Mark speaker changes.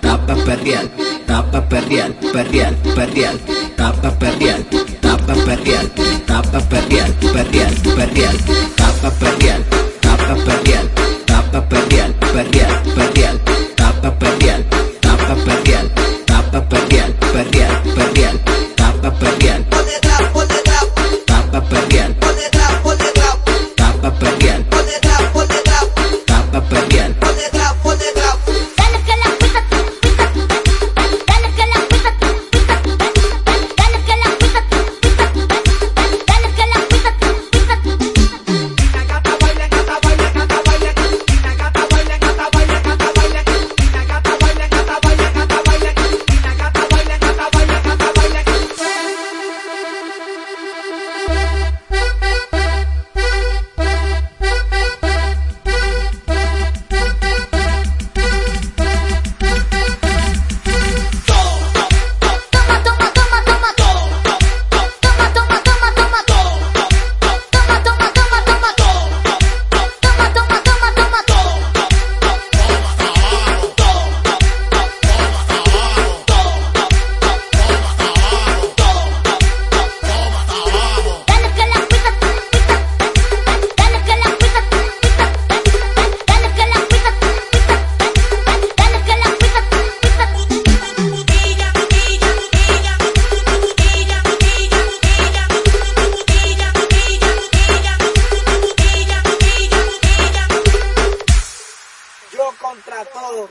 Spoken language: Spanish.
Speaker 1: tapa perreal, tapa perreal, perreal, perreal, tapa perreal, tapa perreal, tapa perreal, perreal, perreal, tapa perreal, contra todo.